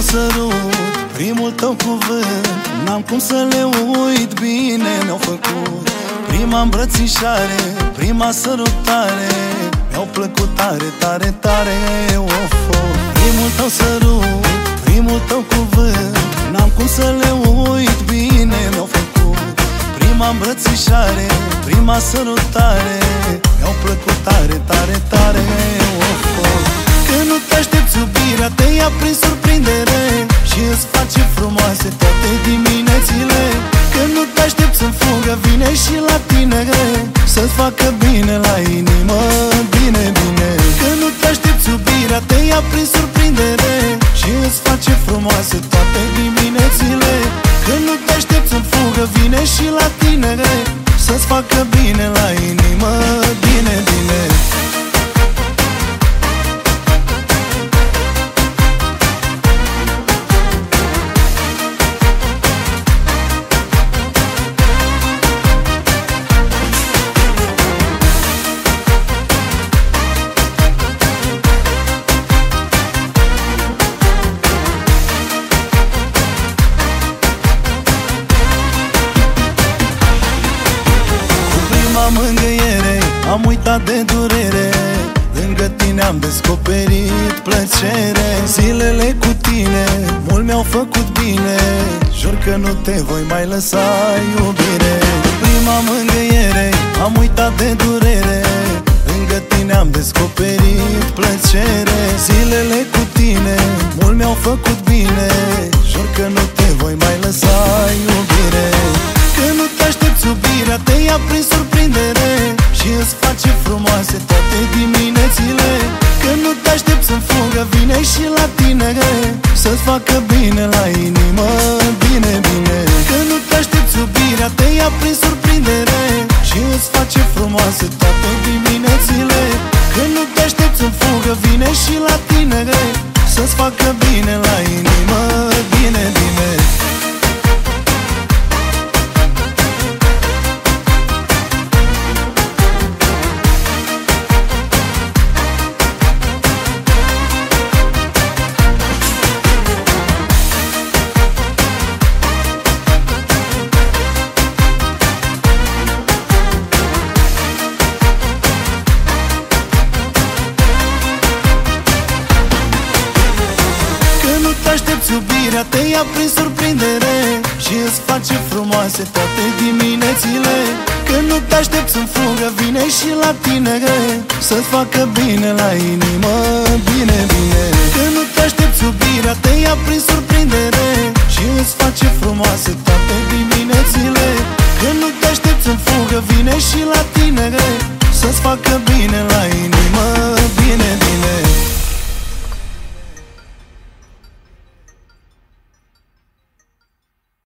sărut Primul tău cuvânt N-am cum să le uit Bine mi-au făcut Prima îmbrățișare Prima sărutare Mi-au plăcut tare, tare, tare of, of. Primul tău sărut Primul tău cuvânt N-am cum să le uit Bine mi-au făcut Prima îmbrățișare Prima sărutare Mi-au plăcut tare, tare, tare of, of. Facă bine la inimă. Bine, bine Când nu te aștepți iubirea Te ia prin surprindere. Și îți face frumoase toate diminețile. Când nu te aștepți în fugă Vine și la tine Să-ți facă bine la inimă. Bine, bine Am uitat de durere Lângă tine am descoperit plăcere. Zilele cu tine mult mi-au făcut bine. Jur că nu te voi mai lăsa iubire. Prima mângâiere am uitat de durere. Lângă tine am descoperit plăcere. Zilele cu tine mult mi-au făcut bine Să-ți facă bine la inimă. Bine, bine Când nu te aștepți iubirea Te ia prin surprindere. Și îți face frumoase toate diminețile. Când nu te aștepți în fugă Vine și la tine Să-ți facă bine la inimă ia prin surprindere Și îți face frumoase toate diminețile. Când nu te aștepți în fugă Vine și la tine Să-ți facă bine la inimă. Bine, bine. Când nu te aștepți iubirea Te ia prin surprindere Și îți face frumoase toate diminețile. Când nu te aștepți în fugă Vine și la tine Să-ți facă bine la inimă. Bine, bine